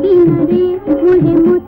रे मुझे मुझे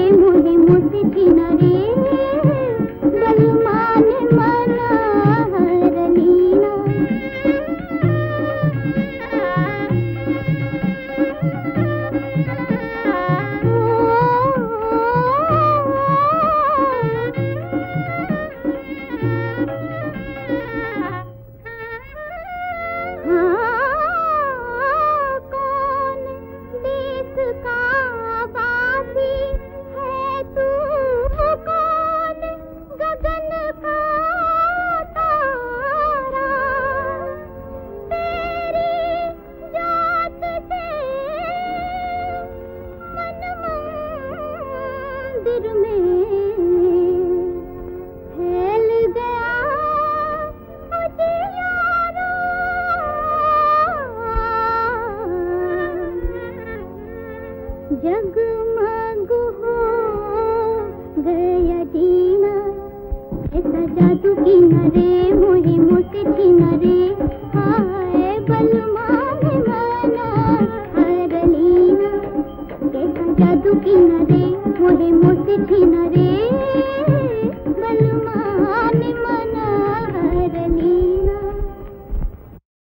जगमग हो, गया जीना। ऐसा जादू की नरे मोहे मोसे छीना रे हाय बलमा माना हर लीना। कैसा जादू की मोहे मोसे छीना रे